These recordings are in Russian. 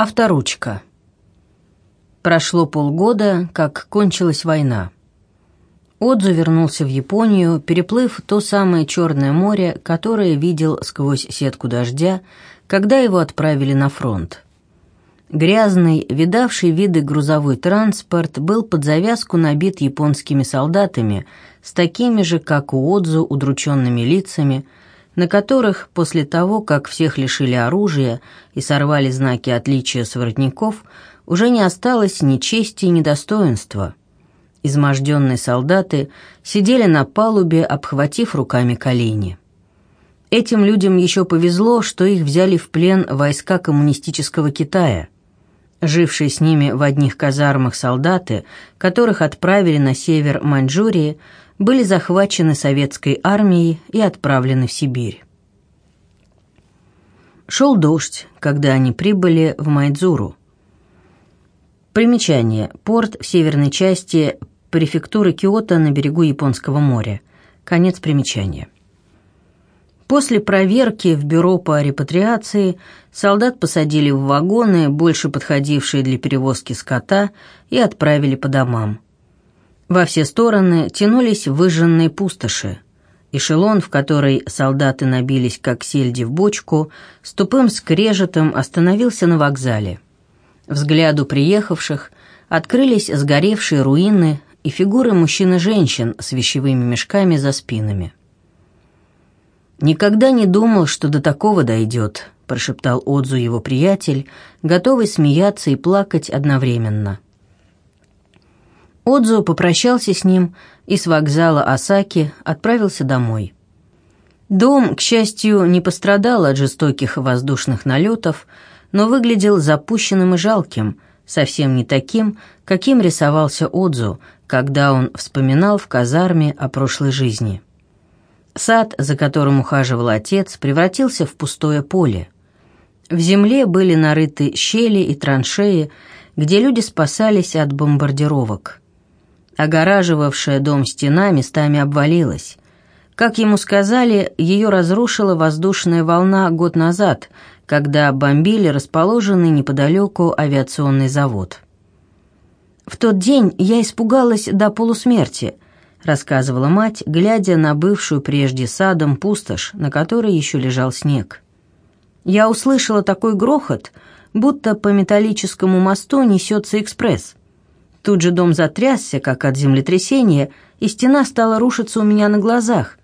Авторучка. Прошло полгода, как кончилась война. Отзу вернулся в Японию, переплыв то самое Черное море, которое видел сквозь сетку дождя, когда его отправили на фронт. Грязный, видавший виды грузовой транспорт был под завязку набит японскими солдатами, с такими же, как у Отзу, удрученными лицами, на которых после того, как всех лишили оружия и сорвали знаки отличия с воротников, уже не осталось ни чести, ни достоинства. Изможденные солдаты сидели на палубе, обхватив руками колени. Этим людям еще повезло, что их взяли в плен войска коммунистического Китая. Жившие с ними в одних казармах солдаты, которых отправили на север Маньчжурии, были захвачены советской армией и отправлены в Сибирь. Шел дождь, когда они прибыли в Майдзуру. Примечание. Порт в северной части префектуры Киото на берегу Японского моря. Конец примечания. После проверки в бюро по репатриации солдат посадили в вагоны, больше подходившие для перевозки скота, и отправили по домам. Во все стороны тянулись выжженные пустоши. Эшелон, в который солдаты набились, как сельди в бочку, с тупым скрежетом остановился на вокзале. Взгляду приехавших открылись сгоревшие руины и фигуры мужчин и женщин с вещевыми мешками за спинами. «Никогда не думал, что до такого дойдет», — прошептал Отзу его приятель, готовый смеяться и плакать одновременно. Отзу попрощался с ним и с вокзала Осаки отправился домой. Дом, к счастью, не пострадал от жестоких воздушных налетов, но выглядел запущенным и жалким, совсем не таким, каким рисовался Отзу, когда он вспоминал в казарме о прошлой жизни. Сад, за которым ухаживал отец, превратился в пустое поле. В земле были нарыты щели и траншеи, где люди спасались от бомбардировок. Огораживавшая дом стена местами обвалилась. Как ему сказали, ее разрушила воздушная волна год назад, когда бомбили расположенный неподалеку авиационный завод. «В тот день я испугалась до полусмерти», — рассказывала мать, глядя на бывшую прежде садом пустошь, на которой еще лежал снег. «Я услышала такой грохот, будто по металлическому мосту несется экспресс. Тут же дом затрясся, как от землетрясения, и стена стала рушиться у меня на глазах.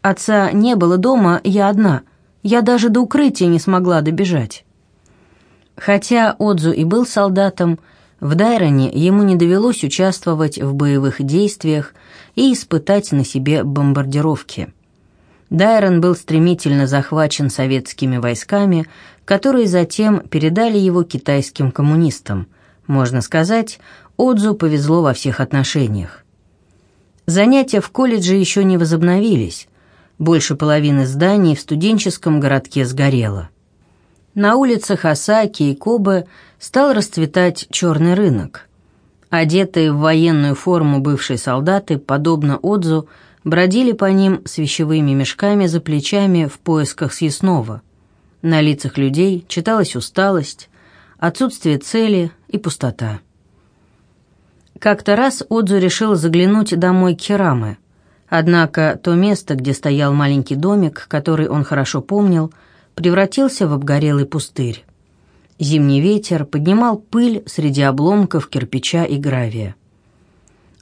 Отца не было дома, я одна. Я даже до укрытия не смогла добежать. Хотя Отзу и был солдатом, в Дайроне ему не довелось участвовать в боевых действиях и испытать на себе бомбардировки. Дайрон был стремительно захвачен советскими войсками, которые затем передали его китайским коммунистам. Можно сказать, Отзу повезло во всех отношениях. Занятия в колледже еще не возобновились. Больше половины зданий в студенческом городке сгорело. На улицах Осаки и Кобе стал расцветать черный рынок. Одетые в военную форму бывшие солдаты, подобно Отзу, бродили по ним с вещевыми мешками за плечами в поисках съестного. На лицах людей читалась усталость, отсутствие цели и пустота. Как-то раз Отзу решил заглянуть домой к. Однако то место, где стоял маленький домик, который он хорошо помнил, превратился в обгорелый пустырь. Зимний ветер поднимал пыль среди обломков кирпича и гравия.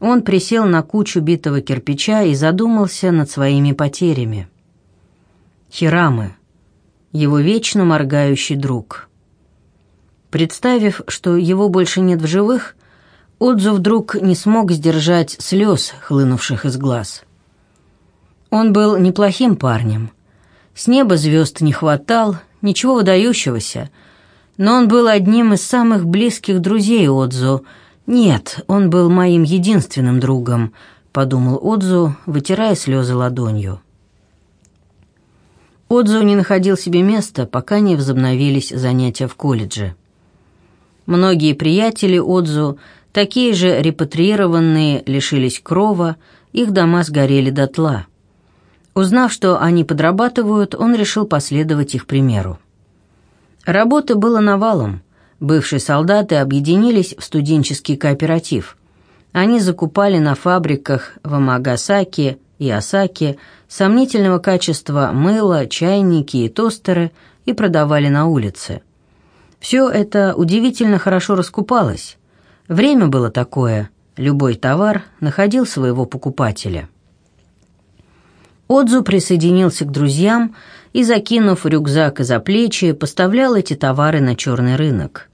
Он присел на кучу битого кирпича и задумался над своими потерями. Хирамы, его вечно моргающий друг. Представив, что его больше нет в живых, Отзу вдруг не смог сдержать слез, хлынувших из глаз. Он был неплохим парнем. С неба звезд не хватал, ничего выдающегося, но он был одним из самых близких друзей Отзу. Нет, он был моим единственным другом, подумал Отзу, вытирая слезы ладонью. Отзу не находил себе места, пока не возобновились занятия в колледже. Многие приятели Отзу Такие же репатриированные лишились крова, их дома сгорели дотла. Узнав, что они подрабатывают, он решил последовать их примеру. Работы было навалом. Бывшие солдаты объединились в студенческий кооператив. Они закупали на фабриках в Амагасаки и Осаки сомнительного качества мыло, чайники и тостеры и продавали на улице. Все это удивительно хорошо раскупалось. Время было такое, любой товар находил своего покупателя. Отзу присоединился к друзьям и, закинув рюкзак за плечи, поставлял эти товары на черный рынок.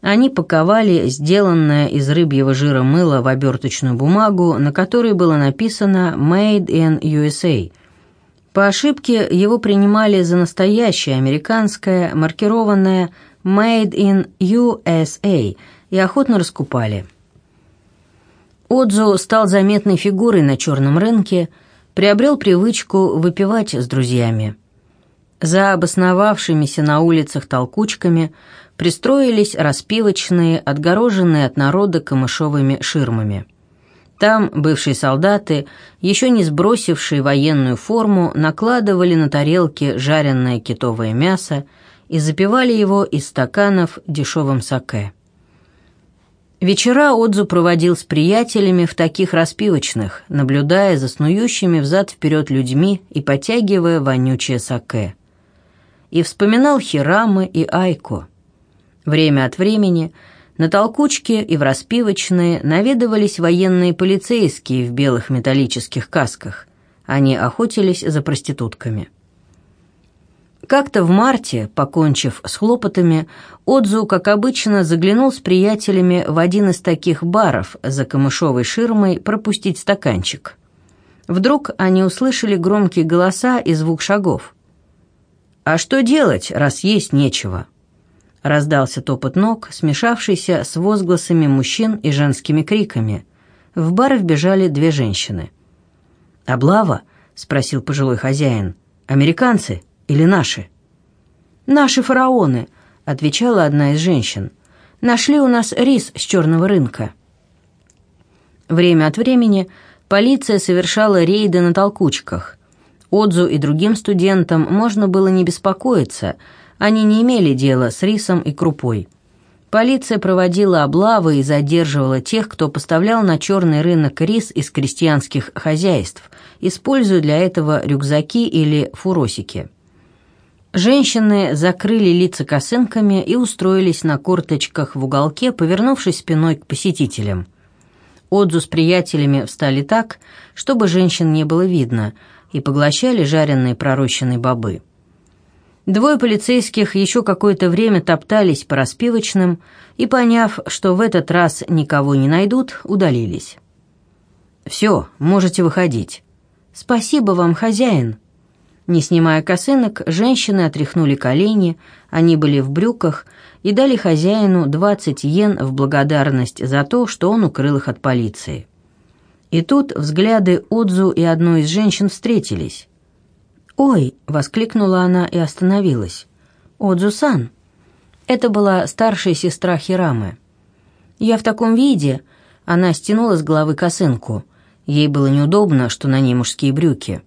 Они паковали сделанное из рыбьего жира мыло в оберточную бумагу, на которой было написано «Made in USA». По ошибке его принимали за настоящее американское, маркированное «Made in USA» и охотно раскупали. Отзу стал заметной фигурой на черном рынке, приобрел привычку выпивать с друзьями. За обосновавшимися на улицах толкучками – пристроились распивочные, отгороженные от народа камышовыми ширмами. Там бывшие солдаты, еще не сбросившие военную форму, накладывали на тарелки жареное китовое мясо и запивали его из стаканов дешевым саке. Вечера Отзу проводил с приятелями в таких распивочных, наблюдая за снующими взад-вперед людьми и потягивая вонючее саке. И вспоминал Хирамы и Айко – Время от времени на толкучке и в распивочные наведывались военные полицейские в белых металлических касках. Они охотились за проститутками. Как-то в марте, покончив с хлопотами, Отзу, как обычно, заглянул с приятелями в один из таких баров за камышовой ширмой пропустить стаканчик. Вдруг они услышали громкие голоса и звук шагов. «А что делать, раз есть нечего?» Раздался топот ног, смешавшийся с возгласами мужчин и женскими криками. В бар вбежали две женщины. «Облава?» — спросил пожилой хозяин. «Американцы или наши?» «Наши фараоны», — отвечала одна из женщин. «Нашли у нас рис с черного рынка». Время от времени полиция совершала рейды на толкучках. Отзу и другим студентам можно было не беспокоиться — они не имели дела с рисом и крупой. Полиция проводила облавы и задерживала тех, кто поставлял на черный рынок рис из крестьянских хозяйств, используя для этого рюкзаки или фуросики. Женщины закрыли лица косынками и устроились на корточках в уголке, повернувшись спиной к посетителям. Отзу с приятелями встали так, чтобы женщин не было видно, и поглощали жареные пророщенные бобы. Двое полицейских еще какое-то время топтались по распивочным и, поняв, что в этот раз никого не найдут, удалились. «Все, можете выходить». «Спасибо вам, хозяин». Не снимая косынок, женщины отряхнули колени, они были в брюках, и дали хозяину 20 йен в благодарность за то, что он укрыл их от полиции. И тут взгляды Отзу и одной из женщин встретились. «Ой!» — воскликнула она и остановилась. «Одзу-сан!» Это была старшая сестра Хирамы. «Я в таком виде...» Она стянула с головы косынку. Ей было неудобно, что на ней мужские брюки.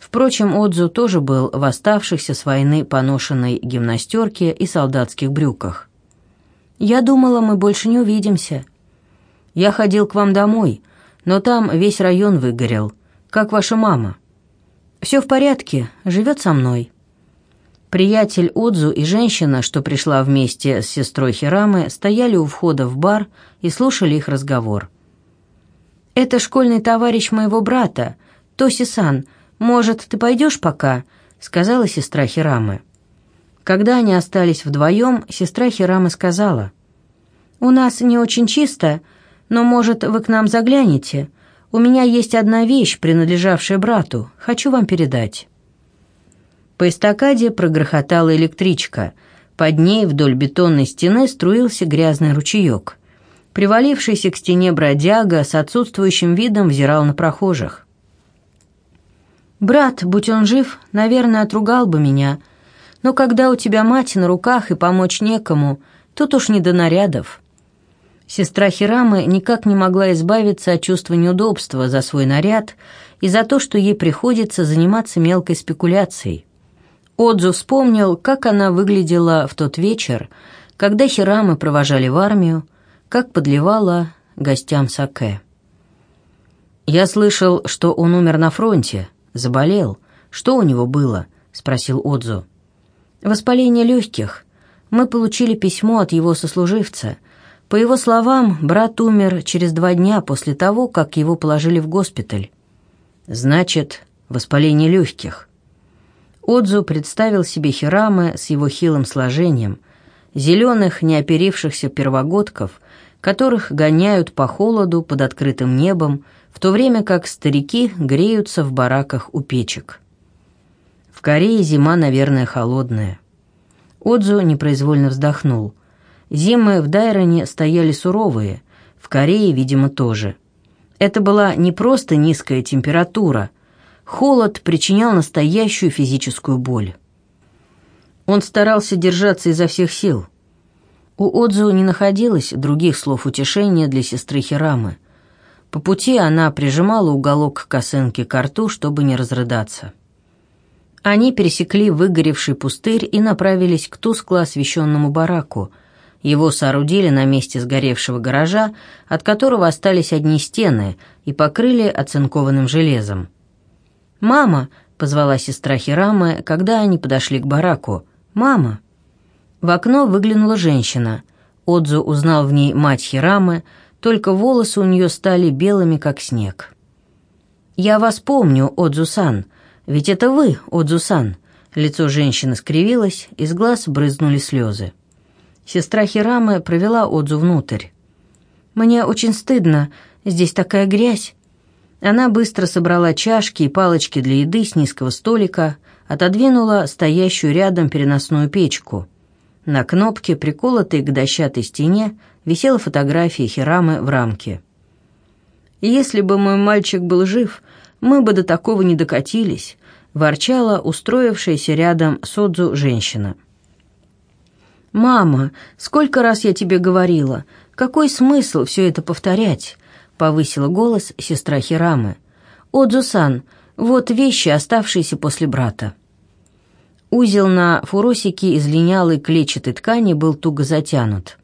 Впрочем, Отзу тоже был в оставшихся с войны поношенной гимнастерке и солдатских брюках. «Я думала, мы больше не увидимся. Я ходил к вам домой, но там весь район выгорел. Как ваша мама?» «Все в порядке, живет со мной». Приятель Отзу и женщина, что пришла вместе с сестрой Хирамы, стояли у входа в бар и слушали их разговор. «Это школьный товарищ моего брата, Тоси-сан. Может, ты пойдешь пока?» — сказала сестра Хирамы. Когда они остались вдвоем, сестра Хирамы сказала, «У нас не очень чисто, но, может, вы к нам заглянете? У меня есть одна вещь, принадлежавшая брату. Хочу вам передать». По эстакаде прогрохотала электричка. Под ней вдоль бетонной стены струился грязный ручеек. Привалившийся к стене бродяга с отсутствующим видом взирал на прохожих. «Брат, будь он жив, наверное, отругал бы меня. Но когда у тебя мать на руках и помочь некому, тут уж не до нарядов». Сестра Хирамы никак не могла избавиться от чувства неудобства за свой наряд и за то, что ей приходится заниматься мелкой спекуляцией. Отзу вспомнил, как она выглядела в тот вечер, когда Хирамы провожали в армию, как подливала гостям саке. «Я слышал, что он умер на фронте, заболел. Что у него было?» — спросил Отзу. «Воспаление легких. Мы получили письмо от его сослуживца. По его словам, брат умер через два дня после того, как его положили в госпиталь. Значит, воспаление легких». Отзу представил себе Хирамы с его хилым сложением, зеленых, неоперившихся первогодков, которых гоняют по холоду под открытым небом, в то время как старики греются в бараках у печек. В Корее зима, наверное, холодная. Отзу непроизвольно вздохнул. Зимы в Дайроне стояли суровые, в Корее, видимо, тоже. Это была не просто низкая температура, холод причинял настоящую физическую боль. Он старался держаться изо всех сил. У Отзу не находилось других слов утешения для сестры Хирамы. По пути она прижимала уголок косынки к рту, чтобы не разрыдаться. Они пересекли выгоревший пустырь и направились к тускло освещенному бараку. Его соорудили на месте сгоревшего гаража, от которого остались одни стены, и покрыли оцинкованным железом. «Мама!» — позвала сестра Хирамы, когда они подошли к бараку. «Мама!» В окно выглянула женщина. Отзу узнал в ней мать Хирамы, только волосы у нее стали белыми, как снег. «Я вас помню, Отзу-сан», «Ведь это вы, Отзусан!» Лицо женщины скривилось, из глаз брызнули слезы. Сестра Хирамы провела Отзу внутрь. «Мне очень стыдно, здесь такая грязь». Она быстро собрала чашки и палочки для еды с низкого столика, отодвинула стоящую рядом переносную печку. На кнопке, приколотой к дощатой стене, висела фотография Хирамы в рамке. «Если бы мой мальчик был жив, мы бы до такого не докатились ворчала устроившаяся рядом Содзу женщина. «Мама, сколько раз я тебе говорила, какой смысл все это повторять?» — повысила голос сестра Хирамы. «Отзу-сан, вот вещи, оставшиеся после брата». Узел на фуросике из линялой клетчатой ткани был туго затянут.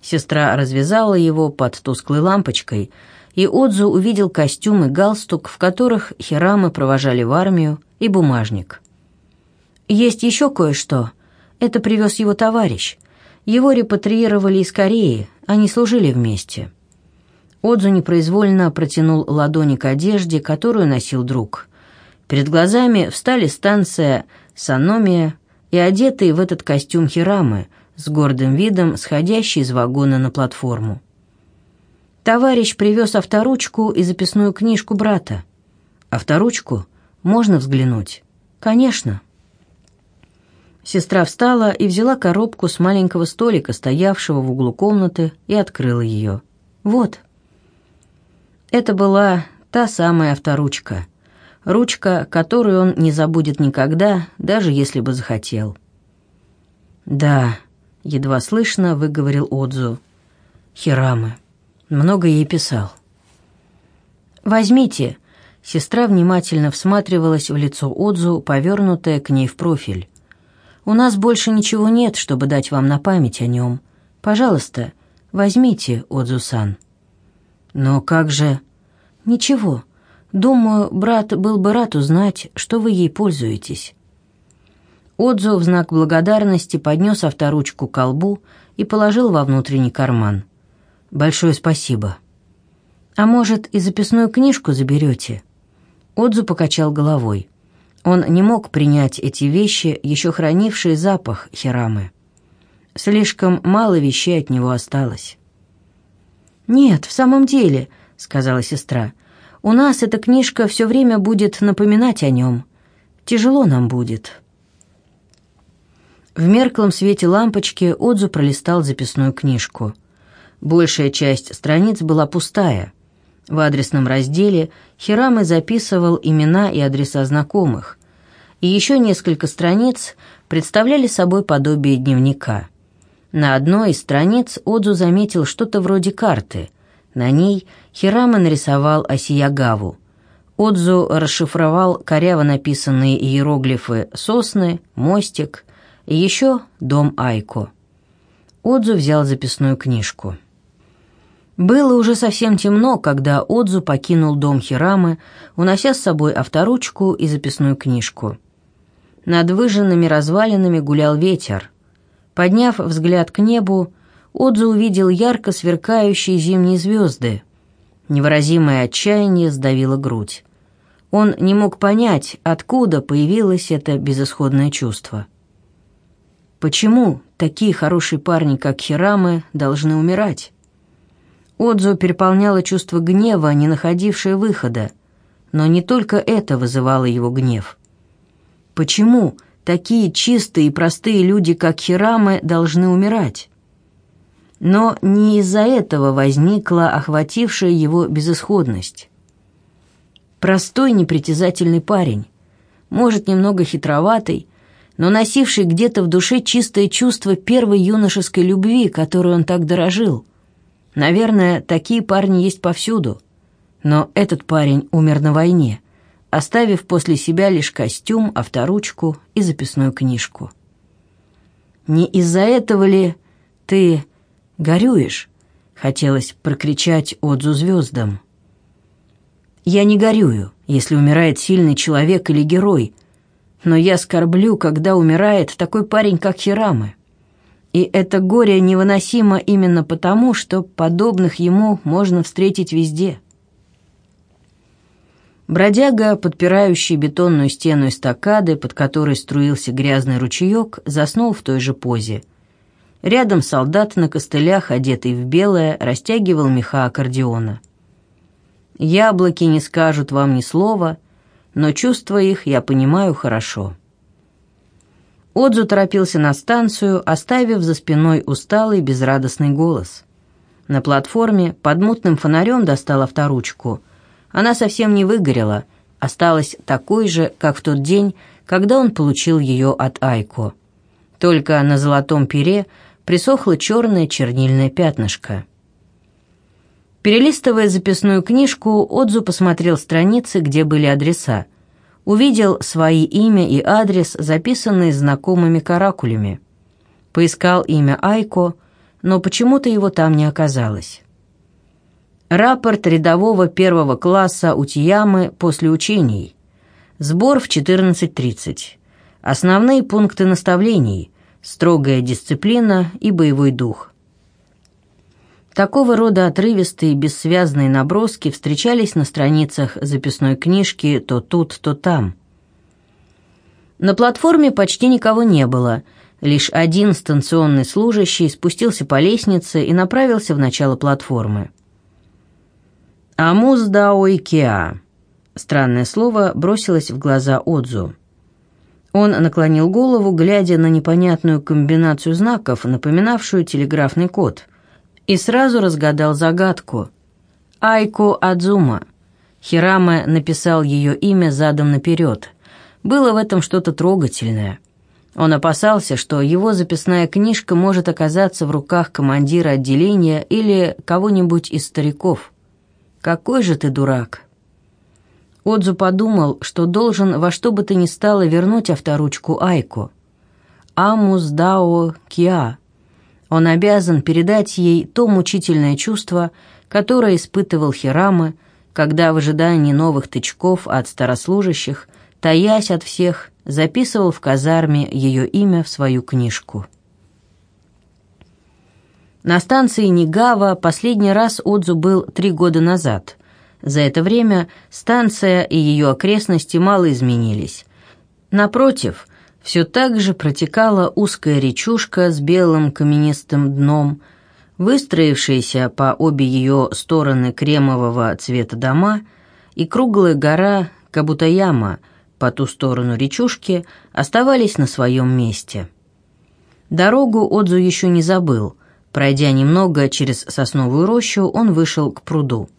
Сестра развязала его под тусклой лампочкой, и Отзу увидел костюм и галстук, в которых Хирамы провожали в армию, и бумажник. Есть еще кое-что. Это привез его товарищ. Его репатриировали из Кореи, они служили вместе. Отзу непроизвольно протянул ладони к одежде, которую носил друг. Перед глазами встали станция Саномия и одетые в этот костюм Хирамы, с гордым видом сходящий из вагона на платформу. Товарищ привез авторучку и записную книжку брата. Авторучку можно взглянуть?» «Конечно». Сестра встала и взяла коробку с маленького столика, стоявшего в углу комнаты, и открыла ее. «Вот». Это была та самая авторучка. Ручка, которую он не забудет никогда, даже если бы захотел. «Да», — едва слышно выговорил Отзу. «Хирамы. Много ей писал». «Возьмите», Сестра внимательно всматривалась в лицо Отзу, повернутое к ней в профиль. «У нас больше ничего нет, чтобы дать вам на память о нем. Пожалуйста, возьмите, Отзу-сан». «Но как же...» «Ничего. Думаю, брат был бы рад узнать, что вы ей пользуетесь». Отзу в знак благодарности поднес авторучку к колбу и положил во внутренний карман. «Большое спасибо». «А может, и записную книжку заберете?» Отзу покачал головой. Он не мог принять эти вещи, еще хранившие запах Хирамы. Слишком мало вещей от него осталось. «Нет, в самом деле», — сказала сестра, — «у нас эта книжка все время будет напоминать о нем. Тяжело нам будет». В мерклом свете лампочки Отзу пролистал записную книжку. Большая часть страниц была пустая — в адресном разделе Хирамы записывал имена и адреса знакомых, и еще несколько страниц представляли собой подобие дневника. На одной из страниц Одзу заметил что-то вроде карты. На ней Хирама нарисовал Осиягаву. Одзу расшифровал коряво написанные иероглифы «сосны», «мостик» и еще «дом Айко». Отзу взял записную книжку. Было уже совсем темно, когда Отзу покинул дом Хирамы, унося с собой авторучку и записную книжку. Над выжженными развалинами гулял ветер. Подняв взгляд к небу, Отзу увидел ярко сверкающие зимние звезды. Невыразимое отчаяние сдавило грудь. Он не мог понять, откуда появилось это безысходное чувство. Почему такие хорошие парни, как Хирамы, должны умирать? Отзу переполняло чувство гнева, не находившее выхода. Но не только это вызывало его гнев. Почему такие чистые и простые люди, как Хирамы, должны умирать? Но не из-за этого возникла охватившая его безысходность. Простой непритязательный парень, может, немного хитроватый, но носивший где-то в душе чистое чувство первой юношеской любви, которой он так дорожил – Наверное, такие парни есть повсюду. Но этот парень умер на войне, оставив после себя лишь костюм, авторучку и записную книжку. «Не из-за этого ли ты горюешь?» — хотелось прокричать Отзу звездам. «Я не горюю, если умирает сильный человек или герой, но я скорблю, когда умирает такой парень, как Хирамы». И это горе невыносимо именно потому, что подобных ему можно встретить везде. Бродяга, подпирающий бетонную стену эстакады, под которой струился грязный ручеек, заснул в той же позе. Рядом солдат на костылях, одетый в белое, растягивал меха аккордеона. «Яблоки не скажут вам ни слова, но чувства их я понимаю хорошо». Отзу торопился на станцию, оставив за спиной усталый безрадостный голос. На платформе под мутным фонарем достал авторучку. Она совсем не выгорела, осталась такой же, как в тот день, когда он получил ее от Айко. Только на золотом пере присохло черное чернильное пятнышко. Перелистывая записную книжку, Отзу посмотрел страницы, где были адреса увидел свои имя и адрес, записанные знакомыми каракулями. Поискал имя Айко, но почему-то его там не оказалось. Рапорт рядового первого класса Утиямы после учений. Сбор в 14.30. Основные пункты наставлений. Строгая дисциплина и боевой дух. Такого рода отрывистые бессвязные наброски встречались на страницах записной книжки то тут, то там. На платформе почти никого не было. Лишь один станционный служащий спустился по лестнице и направился в начало платформы. «Амуз дао икеа». Странное слово бросилось в глаза Отзу. Он наклонил голову, глядя на непонятную комбинацию знаков, напоминавшую телеграфный код – и сразу разгадал загадку. Айко Адзума. Хираме написал ее имя задом наперед. Было в этом что-то трогательное. Он опасался, что его записная книжка может оказаться в руках командира отделения или кого-нибудь из стариков. «Какой же ты дурак!» Отзу подумал, что должен во что бы то ни стало вернуть авторучку Айко. «Амус дао киа» Он обязан передать ей то мучительное чувство, которое испытывал Хирама, когда в ожидании новых тычков от старослужащих, таясь от всех, записывал в казарме ее имя в свою книжку. На станции Нигава последний раз Отзу был три года назад. За это время станция и ее окрестности мало изменились. Напротив, все так же протекала узкая речушка с белым каменистым дном, выстроившаяся по обе ее стороны кремового цвета дома и круглая гора Кабутаяма по ту сторону речушки оставались на своем месте. Дорогу Отзу еще не забыл. Пройдя немного через сосновую рощу, он вышел к пруду.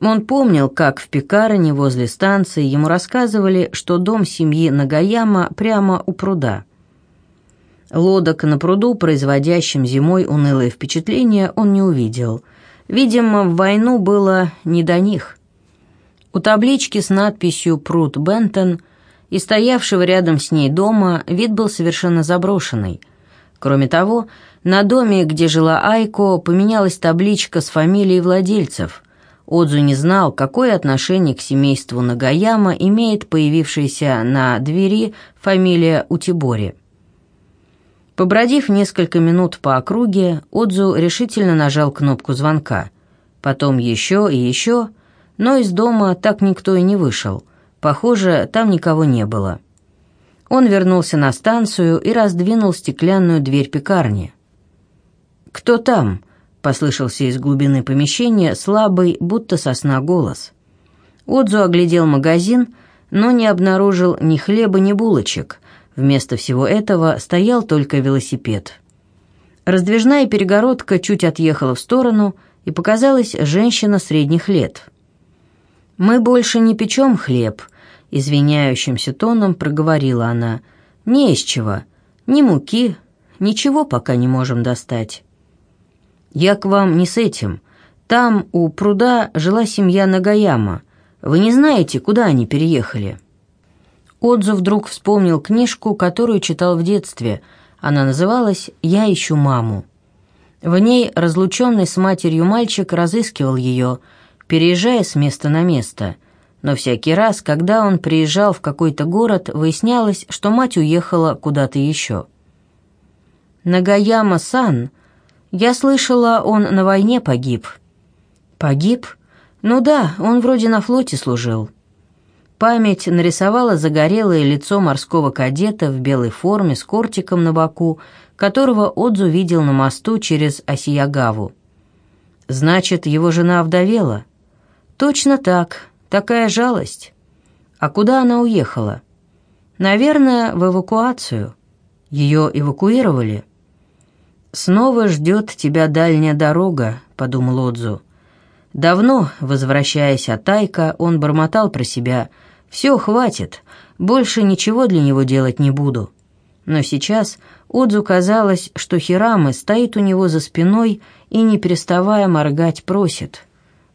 Он помнил, как в пекарне возле станции ему рассказывали, что дом семьи Нагаяма прямо у пруда. Лодок на пруду, производящим зимой унылое впечатление, он не увидел. Видимо, в войну было не до них. У таблички с надписью «Пруд Бентон» и стоявшего рядом с ней дома вид был совершенно заброшенный. Кроме того, На доме, где жила Айко, поменялась табличка с фамилией владельцев. Отзу не знал, какое отношение к семейству Нагаяма имеет появившаяся на двери фамилия Утибори. Побродив несколько минут по округе, Отзу решительно нажал кнопку звонка. Потом еще и еще, но из дома так никто и не вышел. Похоже, там никого не было. Он вернулся на станцию и раздвинул стеклянную дверь пекарни. «Кто там?» — послышался из глубины помещения слабый, будто сосна голос. Отзу оглядел магазин, но не обнаружил ни хлеба, ни булочек. Вместо всего этого стоял только велосипед. Раздвижная перегородка чуть отъехала в сторону, и показалась женщина средних лет. «Мы больше не печем хлеб», — извиняющимся тоном проговорила она. «Не из чего. Ни муки, ничего пока не можем достать». «Я к вам не с этим. Там, у пруда, жила семья Нагаяма. Вы не знаете, куда они переехали?» Отзу вдруг вспомнил книжку, которую читал в детстве. Она называлась «Я ищу маму». В ней разлученный с матерью мальчик разыскивал ее, переезжая с места на место. Но всякий раз, когда он приезжал в какой-то город, выяснялось, что мать уехала куда-то еще. Нагаяма-сан я слышала, он на войне погиб». «Погиб? Ну да, он вроде на флоте служил». Память нарисовала загорелое лицо морского кадета в белой форме с кортиком на боку, которого Отзу видел на мосту через Осиягаву. «Значит, его жена овдовела?» «Точно так. Такая жалость. А куда она уехала?» «Наверное, в эвакуацию. Ее эвакуировали?» «Снова ждет тебя дальняя дорога», — подумал Отзу. Давно, возвращаясь от Тайка, он бормотал про себя. «Все, хватит, больше ничего для него делать не буду». Но сейчас Отзу казалось, что Хирамы стоит у него за спиной и, не переставая моргать, просит.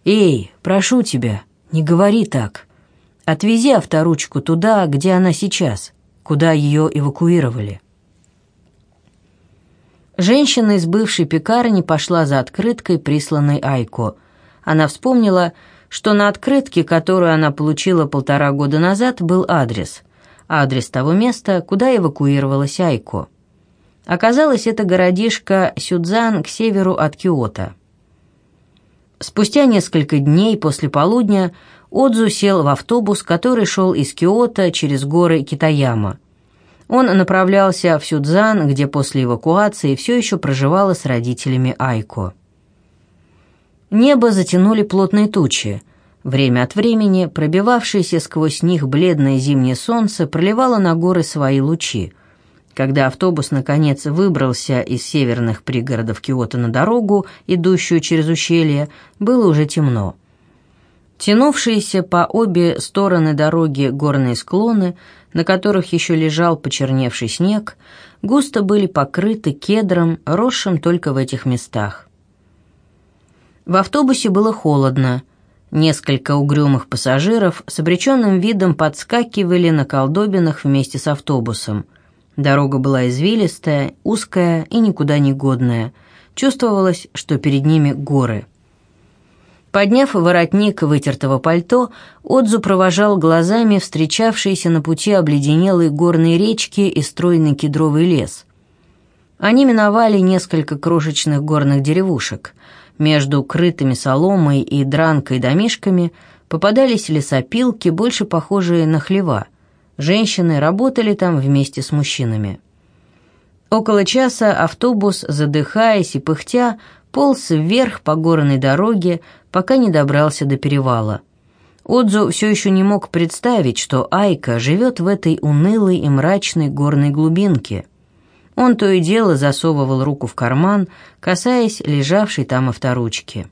«Эй, прошу тебя, не говори так. Отвези авторучку туда, где она сейчас, куда ее эвакуировали». Женщина из бывшей пекарни пошла за открыткой, присланной Айко. Она вспомнила, что на открытке, которую она получила полтора года назад, был адрес. Адрес того места, куда эвакуировалась Айко. Оказалось, это городишко Сюдзан к северу от Киото. Спустя несколько дней после полудня Отзу сел в автобус, который шел из Киото через горы Китаяма. Он направлялся в Сюдзан, где после эвакуации все еще проживала с родителями Айко. Небо затянули плотные тучи. Время от времени пробивавшееся сквозь них бледное зимнее солнце проливало на горы свои лучи. Когда автобус, наконец, выбрался из северных пригородов Киото на дорогу, идущую через ущелье, было уже темно. Тянувшиеся по обе стороны дороги горные склоны, на которых еще лежал почерневший снег, густо были покрыты кедром, росшим только в этих местах. В автобусе было холодно. Несколько угрюмых пассажиров с обреченным видом подскакивали на колдобинах вместе с автобусом. Дорога была извилистая, узкая и никуда не годная. Чувствовалось, что перед ними горы – Подняв воротник вытертого пальто, Отзу провожал глазами встречавшиеся на пути обледенелые горные речки и стройный кедровый лес. Они миновали несколько крошечных горных деревушек. Между крытыми соломой и дранкой домишками попадались лесопилки, больше похожие на хлева. Женщины работали там вместе с мужчинами. Около часа автобус, задыхаясь и пыхтя, полз вверх по горной дороге, пока не добрался до перевала. Отзу все еще не мог представить, что Айка живет в этой унылой и мрачной горной глубинке. Он то и дело засовывал руку в карман, касаясь лежавшей там авторучки.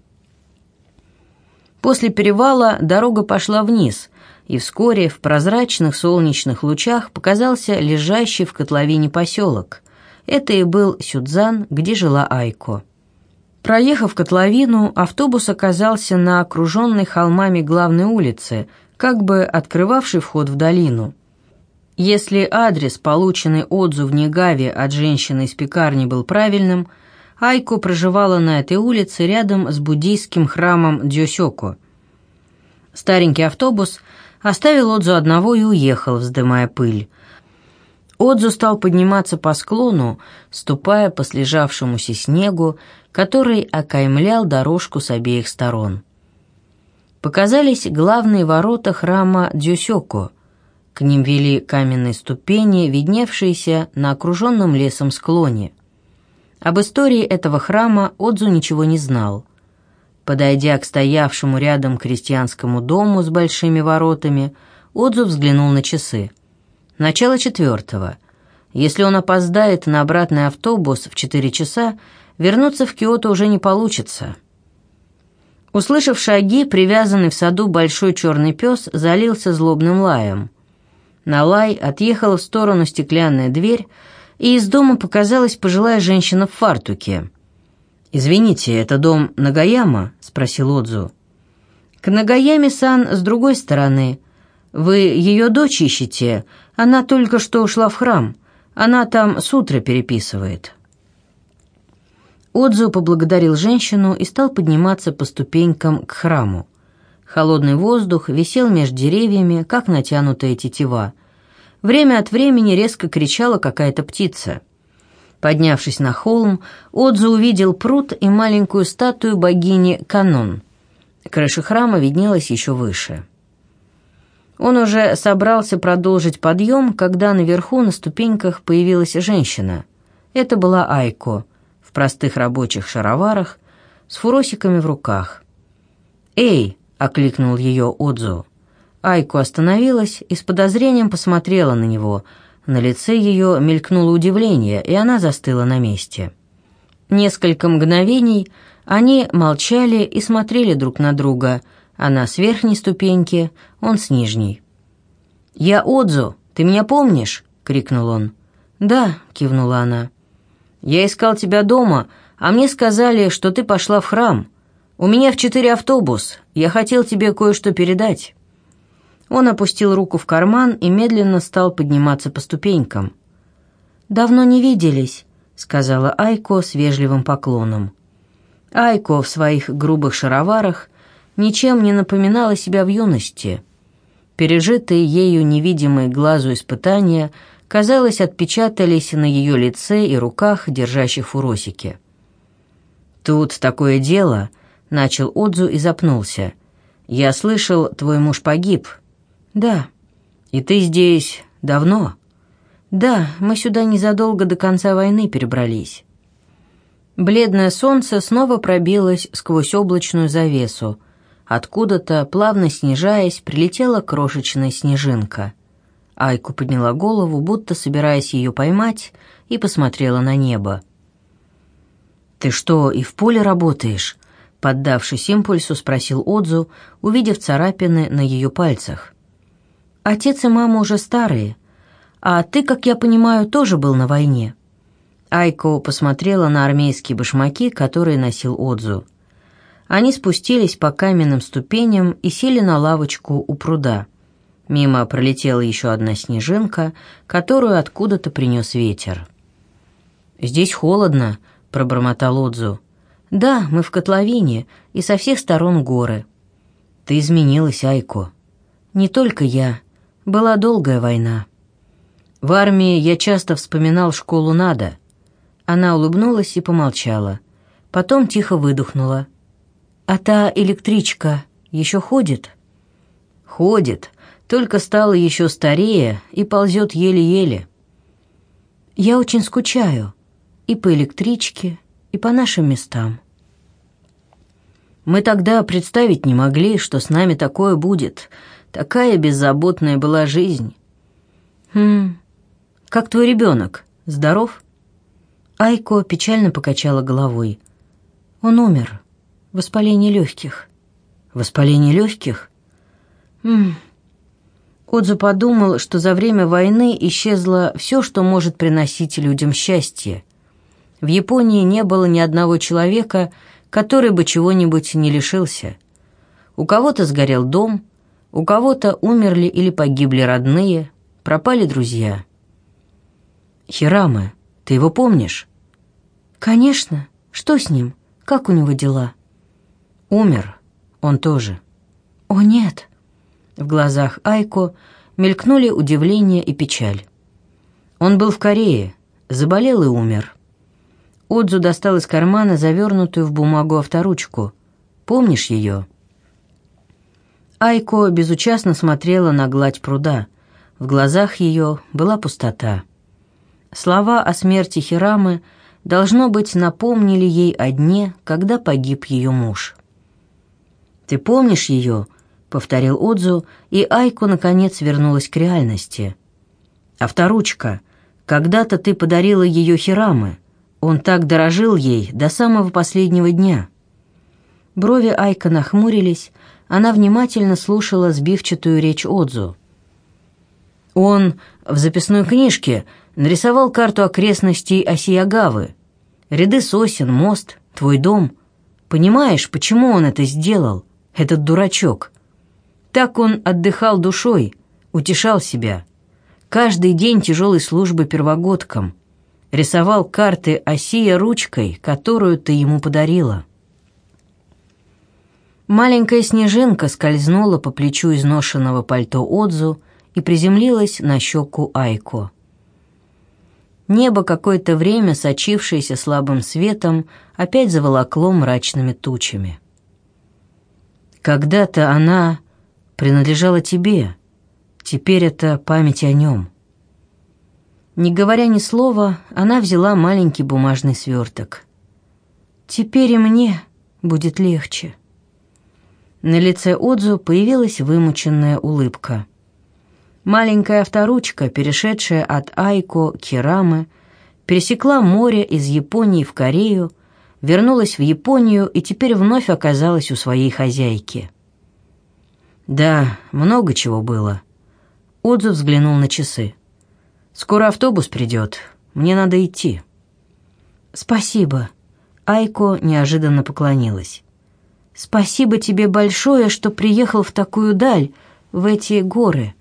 После перевала дорога пошла вниз, и вскоре в прозрачных солнечных лучах показался лежащий в котловине поселок. Это и был Сюдзан, где жила Айко. Проехав котловину, автобус оказался на окруженной холмами главной улице, как бы открывавшей вход в долину. Если адрес, полученный Отзу в Негаве от женщины из пекарни, был правильным, Айко проживала на этой улице рядом с буддийским храмом Дёсёко. Старенький автобус оставил Отзу одного и уехал, вздымая пыль. Отзу стал подниматься по склону, ступая по слежавшемуся снегу, который окаймлял дорожку с обеих сторон. Показались главные ворота храма Дюсёко. К ним вели каменные ступени, видневшиеся на окруженном лесом склоне. Об истории этого храма Отзу ничего не знал. Подойдя к стоявшему рядом крестьянскому дому с большими воротами, Отзу взглянул на часы. Начало четвертого. Если он опоздает на обратный автобус в четыре часа, вернуться в Киото уже не получится. Услышав шаги, привязанный в саду большой черный пес залился злобным лаем. На лай отъехала в сторону стеклянная дверь, и из дома показалась пожилая женщина в фартуке. «Извините, это дом Нагаяма?» — спросил Отзу. «К Нагаяме-сан с другой стороны. Вы ее дочь ищете, она только что ушла в храм. Она там сутры переписывает». Отзу поблагодарил женщину и стал подниматься по ступенькам к храму. Холодный воздух висел между деревьями, как натянутая тетива. Время от времени резко кричала какая-то птица. Поднявшись на холм, Отзу увидел пруд и маленькую статую богини Канон. Крыша храма виднелась еще выше. Он уже собрался продолжить подъем, когда наверху на ступеньках появилась женщина. Это была Айко, в простых рабочих шароварах, с фуросиками в руках. «Эй!» — окликнул ее Отзу. Айко остановилась и с подозрением посмотрела на него. На лице ее мелькнуло удивление, и она застыла на месте. Несколько мгновений они молчали и смотрели друг на друга — она с верхней ступеньки, он с нижней. «Я Отзу, ты меня помнишь?» — крикнул он. «Да», — кивнула она. «Я искал тебя дома, а мне сказали, что ты пошла в храм. У меня в четыре автобус, я хотел тебе кое-что передать». Он опустил руку в карман и медленно стал подниматься по ступенькам. «Давно не виделись», — сказала Айко с вежливым поклоном. Айко в своих грубых шароварах ничем не напоминала себя в юности. Пережитые ею невидимые глазу испытания, казалось, отпечатались на ее лице и руках, держащих фуросики. «Тут такое дело», — начал Отзу и запнулся. «Я слышал, твой муж погиб». «Да». «И ты здесь давно?» «Да, мы сюда незадолго до конца войны перебрались». Бледное солнце снова пробилось сквозь облачную завесу, Откуда-то, плавно снижаясь, прилетела крошечная снежинка. Айку подняла голову, будто собираясь ее поймать, и посмотрела на небо. «Ты что, и в поле работаешь?» Поддавшись импульсу, спросил Отзу, увидев царапины на ее пальцах. «Отец и мама уже старые, а ты, как я понимаю, тоже был на войне». Айко посмотрела на армейские башмаки, которые носил Отзу. Они спустились по каменным ступеням и сели на лавочку у пруда. Мимо пролетела еще одна снежинка, которую откуда-то принес ветер. «Здесь холодно», — пробормотал Отзу. «Да, мы в котловине, и со всех сторон горы». «Ты изменилась, Айко». «Не только я. Была долгая война». «В армии я часто вспоминал школу Нада». Она улыбнулась и помолчала. Потом тихо выдохнула. «А та электричка еще ходит?» «Ходит, только стала еще старее и ползет еле-еле». «Я очень скучаю и по электричке, и по нашим местам». Мы тогда представить не могли, что с нами такое будет. Такая беззаботная была жизнь. Хм, как твой ребенок? Здоров? Айко печально покачала головой. Он умер. Воспаление легких. Воспаление легких? М Отзу подумал, что за время войны исчезло все, что может приносить людям счастье. В Японии не было ни одного человека, который бы чего-нибудь не лишился. У кого-то сгорел дом, у кого-то умерли или погибли родные, пропали друзья. Хирама, ты его помнишь? Конечно, Что с ним? Как у него дела?» «Умер. Он тоже». «О, нет!» В глазах Айко мелькнули удивление и печаль. Он был в Корее, заболел и умер. Отзу достал из кармана завернутую в бумагу авторучку. «Помнишь ее?» Айко безучастно смотрела на гладь пруда. В глазах ее была пустота. Слова о смерти Хирамы, должно быть, напомнили ей о дне, когда погиб ее муж. «Ты помнишь ее?» — повторил Отзу, и Айко, наконец, вернулась к реальности. «Авторучка, когда-то ты подарила ее Хирамы. Он так дорожил ей до самого последнего дня». Брови Айка нахмурились, она внимательно слушала сбивчатую речь Отзу. Он в записной книжке нарисовал карту окрестностей Осиягавы. Ряды сосен, мост, твой дом. Понимаешь, почему он это сделал, этот дурачок? Так он отдыхал душой, утешал себя. Каждый день тяжелой службы первогодкам. Рисовал карты Осия ручкой, которую ты ему подарила. Маленькая снежинка скользнула по плечу изношенного пальто Отзу и приземлилась на щеку Айко. Небо какое-то время, сочившееся слабым светом, опять заволокло мрачными тучами. «Когда-то она принадлежала тебе, теперь это память о нем». Не говоря ни слова, она взяла маленький бумажный сверток. «Теперь и мне будет легче». На лице Отзу появилась вымученная улыбка. Маленькая авторучка, перешедшая от Айко к Хирамы, пересекла море из Японии в Корею, вернулась в Японию и теперь вновь оказалась у своей хозяйки. Да, много чего было. Отзу взглянул на часы. «Скоро автобус придет. Мне надо идти». «Спасибо». Айко неожиданно поклонилась. Спасибо тебе большое, что приехал в такую даль, в эти горы».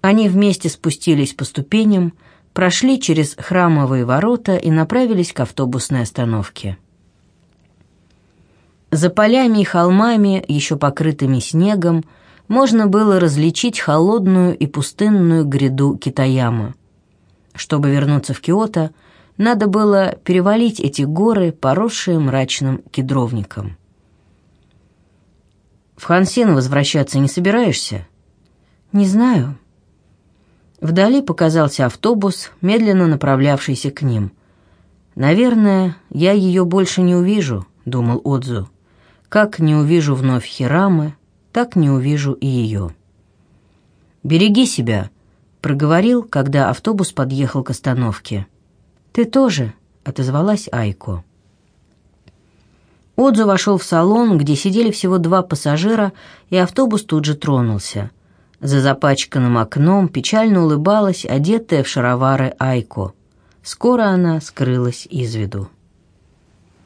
Они вместе спустились по ступеням, прошли через храмовые ворота и направились к автобусной остановке. За полями и холмами, еще покрытыми снегом, можно было различить холодную и пустынную гряду Китаяма. Чтобы вернуться в Киото, надо было перевалить эти горы, поросшие мрачным кедровником. В Хансен возвращаться не собираешься? Не знаю. Вдали показался автобус, медленно направлявшийся к ним. Наверное, я ее больше не увижу, думал Отзу. Как не увижу вновь Хирамы, так не увижу и ее. Береги себя, проговорил, когда автобус подъехал к остановке. Ты тоже, отозвалась Айко. Отзу вошел в салон, где сидели всего два пассажира, и автобус тут же тронулся. За запачканным окном печально улыбалась одетая в шаровары Айко. Скоро она скрылась из виду.